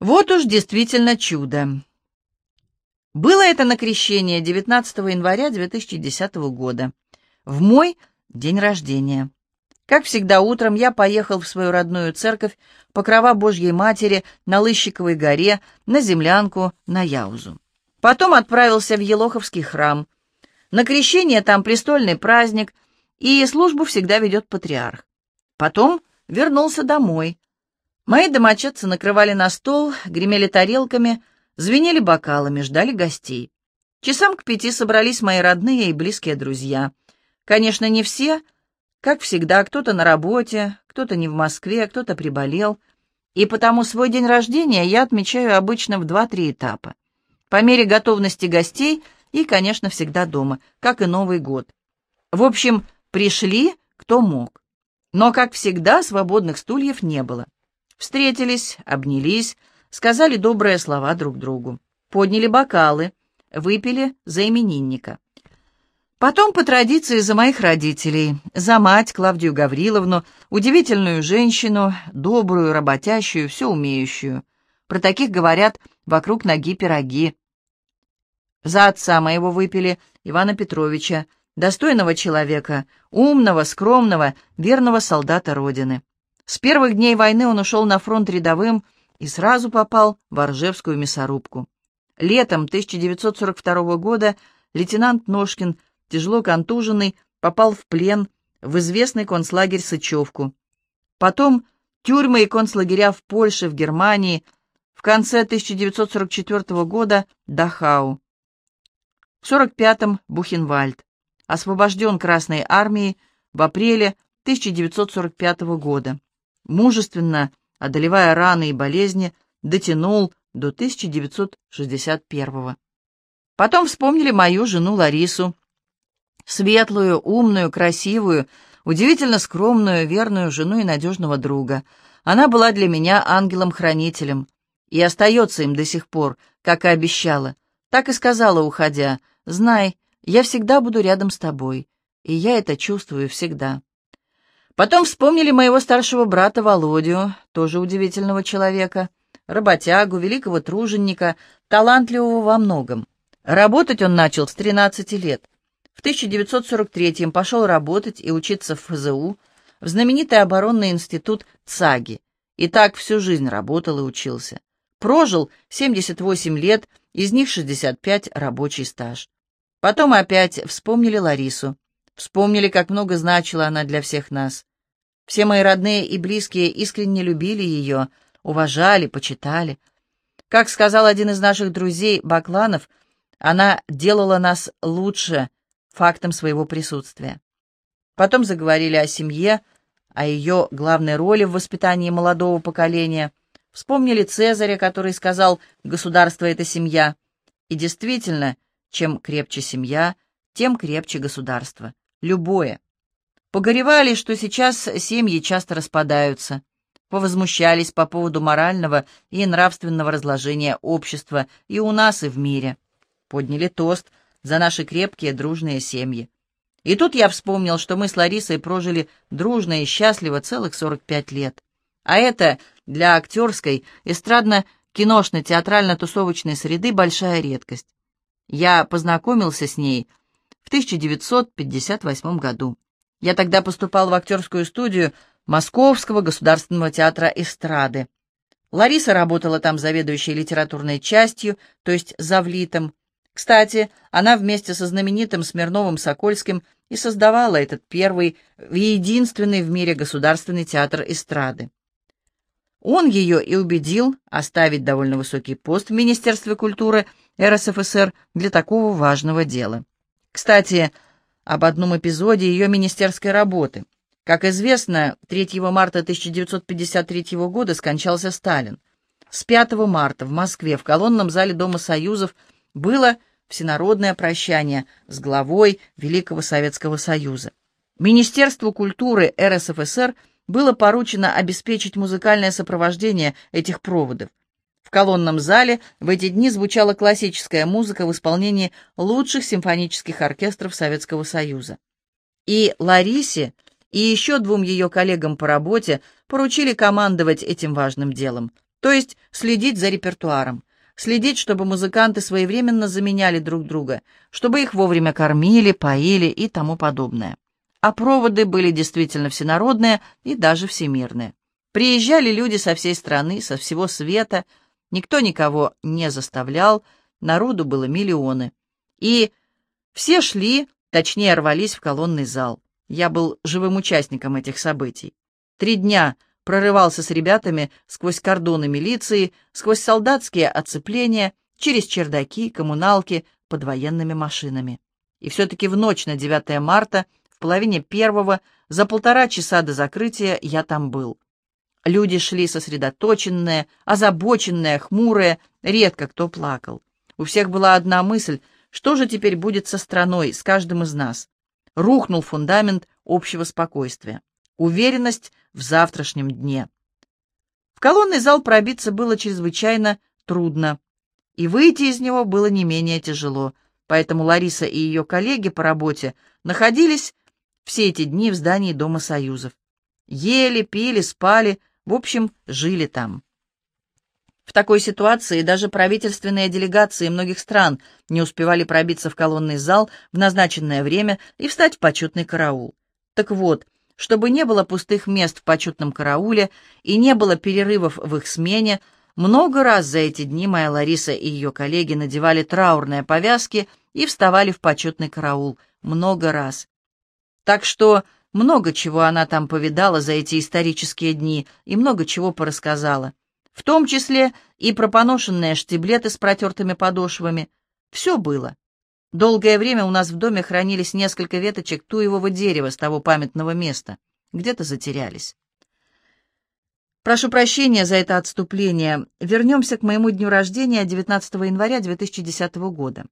Вот уж действительно чудо. Было это на крещение 19 января 2010 года, в мой день рождения. Как всегда утром я поехал в свою родную церковь Покрова Божьей Матери на Лыщиковой горе, на землянку, на Яузу. Потом отправился в Елоховский храм. На крещение там престольный праздник, и службу всегда ведет патриарх. Потом вернулся домой, Мои домочадцы накрывали на стол, гремели тарелками, звенели бокалами, ждали гостей. Часам к пяти собрались мои родные и близкие друзья. Конечно, не все. Как всегда, кто-то на работе, кто-то не в Москве, кто-то приболел. И потому свой день рождения я отмечаю обычно в два-три этапа. По мере готовности гостей и, конечно, всегда дома, как и Новый год. В общем, пришли, кто мог. Но, как всегда, свободных стульев не было. Встретились, обнялись, сказали добрые слова друг другу, подняли бокалы, выпили за именинника. Потом, по традиции, за моих родителей, за мать Клавдию Гавриловну, удивительную женщину, добрую, работящую, все умеющую. Про таких говорят «вокруг ноги пироги». За отца моего выпили Ивана Петровича, достойного человека, умного, скромного, верного солдата Родины. С первых дней войны он ушел на фронт рядовым и сразу попал в Оржевскую мясорубку. Летом 1942 года лейтенант Ножкин, тяжело контуженный, попал в плен в известный концлагерь Сычевку. Потом тюрьмы и концлагеря в Польше, в Германии, в конце 1944 года Дахау. В 45-м Бухенвальд. Освобожден Красной армией в апреле 1945 года мужественно, одолевая раны и болезни, дотянул до 1961 Потом вспомнили мою жену Ларису, светлую, умную, красивую, удивительно скромную, верную жену и надежного друга. Она была для меня ангелом-хранителем и остается им до сих пор, как и обещала. Так и сказала, уходя, «Знай, я всегда буду рядом с тобой, и я это чувствую всегда». Потом вспомнили моего старшего брата Володю, тоже удивительного человека, работягу, великого труженика, талантливого во многом. Работать он начал с 13 лет. В 1943-м пошел работать и учиться в ФЗУ, в знаменитый оборонный институт ЦАГИ. И так всю жизнь работал и учился. Прожил 78 лет, из них 65 рабочий стаж. Потом опять вспомнили Ларису. Вспомнили, как много значила она для всех нас. Все мои родные и близкие искренне любили ее, уважали, почитали. Как сказал один из наших друзей, Бакланов, она делала нас лучше фактом своего присутствия. Потом заговорили о семье, о ее главной роли в воспитании молодого поколения. Вспомнили Цезаря, который сказал «государство — это семья». И действительно, чем крепче семья, тем крепче государство. Любое. Погоревали, что сейчас семьи часто распадаются. Повозмущались по поводу морального и нравственного разложения общества и у нас, и в мире. Подняли тост за наши крепкие дружные семьи. И тут я вспомнил, что мы с Ларисой прожили дружно и счастливо целых 45 лет. А это для актерской, эстрадно-киношно-театрально-тусовочной среды большая редкость. Я познакомился с ней в 1958 году. Я тогда поступал в актерскую студию Московского государственного театра эстрады. Лариса работала там заведующей литературной частью, то есть завлитом. Кстати, она вместе со знаменитым Смирновым Сокольским и создавала этот первый и единственный в мире государственный театр эстрады. Он ее и убедил оставить довольно высокий пост в Министерстве культуры РСФСР для такого важного дела. Кстати, об одном эпизоде ее министерской работы. Как известно, 3 марта 1953 года скончался Сталин. С 5 марта в Москве в колонном зале Дома Союзов было всенародное прощание с главой Великого Советского Союза. Министерству культуры РСФСР было поручено обеспечить музыкальное сопровождение этих проводов. В колонном зале в эти дни звучала классическая музыка в исполнении лучших симфонических оркестров Советского Союза. И Ларисе, и еще двум ее коллегам по работе поручили командовать этим важным делом. То есть следить за репертуаром, следить, чтобы музыканты своевременно заменяли друг друга, чтобы их вовремя кормили, поили и тому подобное. А проводы были действительно всенародные и даже всемирные. Приезжали люди со всей страны, со всего света, никто никого не заставлял, народу было миллионы. И все шли, точнее рвались в колонный зал. Я был живым участником этих событий. Три дня прорывался с ребятами сквозь кордоны милиции, сквозь солдатские оцепления, через чердаки, коммуналки, под военными машинами. И все-таки в ночь на 9 марта, в половине первого, за полтора часа до закрытия я там был. Люди шли сосредоточенные, озабоченные, хмурые, редко кто плакал. У всех была одна мысль, что же теперь будет со страной, с каждым из нас. Рухнул фундамент общего спокойствия. Уверенность в завтрашнем дне. В колонный зал пробиться было чрезвычайно трудно, и выйти из него было не менее тяжело, поэтому Лариса и ее коллеги по работе находились все эти дни в здании Дома Союзов. Ели, пили, спали, в общем, жили там. В такой ситуации даже правительственные делегации многих стран не успевали пробиться в колонный зал в назначенное время и встать в почетный караул. Так вот, чтобы не было пустых мест в почетном карауле и не было перерывов в их смене, много раз за эти дни моя Лариса и ее коллеги надевали траурные повязки и вставали в почетный караул. Много раз. Так что много чего она там повидала за эти исторические дни и много чего порассказала в том числе и про поношенные штиблеты с протертыми подошвами. Все было. Долгое время у нас в доме хранились несколько веточек туевого дерева с того памятного места. Где-то затерялись. Прошу прощения за это отступление. Вернемся к моему дню рождения 19 января 2010 года.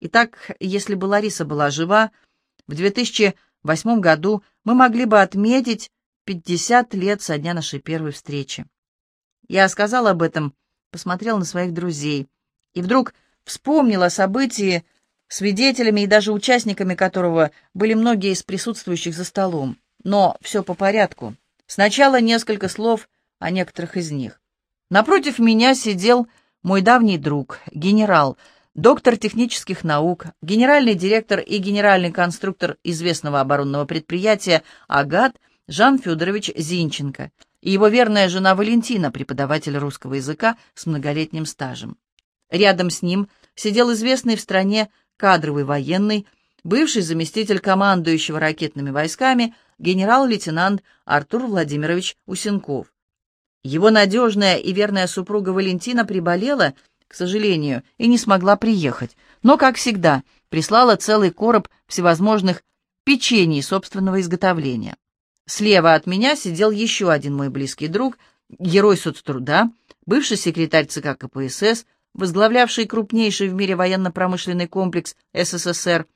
Итак, если бы Лариса была жива, в 2008 году мы могли бы отметить 50 лет со дня нашей первой встречи. Я сказал об этом, посмотрел на своих друзей и вдруг вспомнил о событии, свидетелями и даже участниками которого были многие из присутствующих за столом. Но все по порядку. Сначала несколько слов о некоторых из них. Напротив меня сидел мой давний друг, генерал, доктор технических наук, генеральный директор и генеральный конструктор известного оборонного предприятия «Агат» Жан Федорович Зинченко — и его верная жена Валентина, преподаватель русского языка с многолетним стажем. Рядом с ним сидел известный в стране кадровый военный, бывший заместитель командующего ракетными войсками генерал-лейтенант Артур Владимирович Усенков. Его надежная и верная супруга Валентина приболела, к сожалению, и не смогла приехать, но, как всегда, прислала целый короб всевозможных печений собственного изготовления. Слева от меня сидел еще один мой близкий друг, герой соцтруда, бывший секретарь ЦК КПСС, возглавлявший крупнейший в мире военно-промышленный комплекс СССР,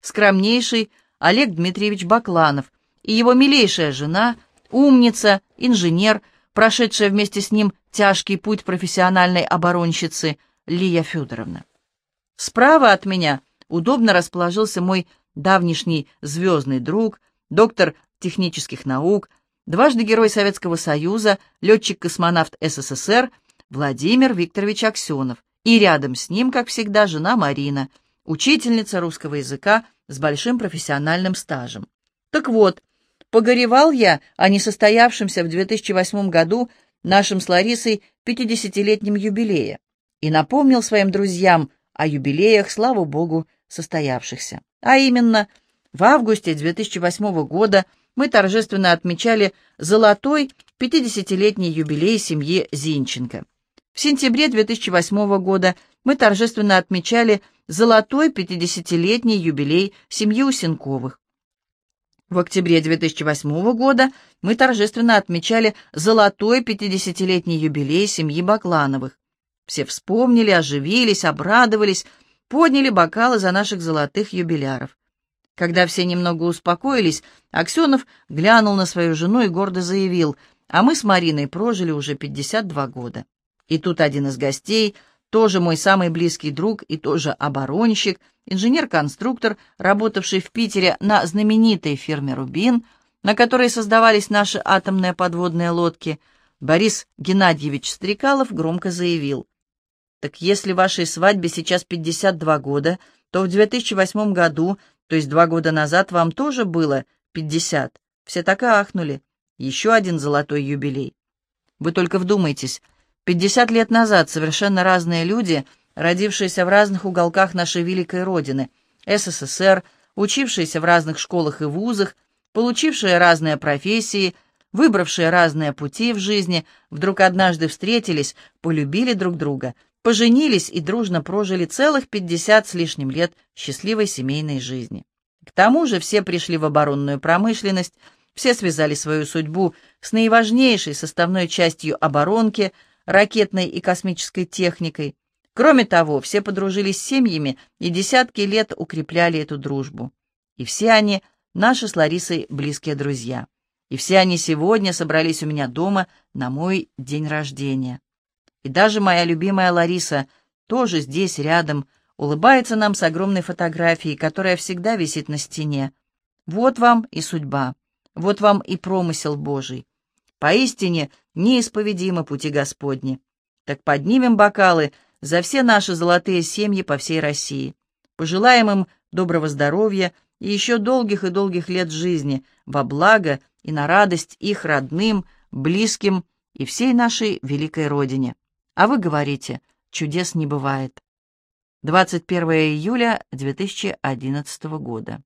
скромнейший Олег Дмитриевич Бакланов и его милейшая жена, умница, инженер, прошедшая вместе с ним тяжкий путь профессиональной оборонщицы Лия Федоровна. Справа от меня удобно расположился мой давнишний звездный друг, доктор технических наук, дважды Герой Советского Союза, летчик-космонавт СССР Владимир Викторович Аксенов, и рядом с ним, как всегда, жена Марина, учительница русского языка с большим профессиональным стажем. Так вот, погоревал я о несостоявшемся в 2008 году нашим с Ларисой 50-летнем юбилее и напомнил своим друзьям о юбилеях, слава богу, состоявшихся. А именно, в августе 2008 года мы торжественно отмечали золотой 50-летний юбилей семьи Зинченко. В сентябре 2008 года мы торжественно отмечали золотой 50-летний юбилей семьи Усенковых. В октябре 2008 года мы торжественно отмечали золотой 50-летний юбилей семьи Баклановых. Все вспомнили, оживились, обрадовались, подняли бокалы за наших золотых юбиляров. Когда все немного успокоились, Аксенов глянул на свою жену и гордо заявил, а мы с Мариной прожили уже 52 года. И тут один из гостей, тоже мой самый близкий друг и тоже оборонщик, инженер-конструктор, работавший в Питере на знаменитой фирме «Рубин», на которой создавались наши атомные подводные лодки, Борис Геннадьевич Стрекалов громко заявил. «Так если вашей свадьбе сейчас 52 года, то в 2008 году, то есть два года назад, вам тоже было 50. Все так и ахнули. Еще один золотой юбилей. Вы только вдумайтесь, 50 лет назад совершенно разные люди, родившиеся в разных уголках нашей великой Родины, СССР, учившиеся в разных школах и вузах, получившие разные профессии, выбравшие разные пути в жизни, вдруг однажды встретились, полюбили друг друга, поженились и дружно прожили целых 50 с лишним лет счастливой семейной жизни. К тому же все пришли в оборонную промышленность, все связали свою судьбу с наиважнейшей составной частью оборонки, ракетной и космической техникой. Кроме того, все подружились с семьями и десятки лет укрепляли эту дружбу. И все они наши с Ларисой близкие друзья. И все они сегодня собрались у меня дома на мой день рождения. И даже моя любимая Лариса тоже здесь, рядом, улыбается нам с огромной фотографией, которая всегда висит на стене. Вот вам и судьба, вот вам и промысел Божий. Поистине неисповедимы пути Господни. Так поднимем бокалы за все наши золотые семьи по всей России. Пожелаем им доброго здоровья, и еще долгих и долгих лет жизни во благо и на радость их родным, близким и всей нашей великой Родине. А вы говорите, чудес не бывает. 21 июля 2011 года.